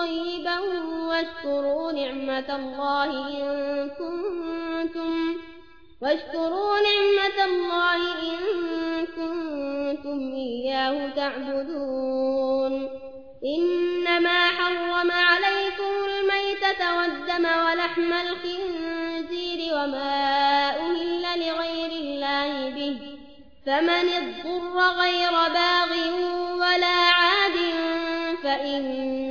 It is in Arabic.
طيبا واشكروا نعمة الله إن كنتم واشكروا نعمة الله إن كنتم إياه تعبدون. إنما حرم عليكم الميتة والدم ولحم الخنزير وما أهل لغير الله به. فمن اضطر غير باغ ولا عاد فإن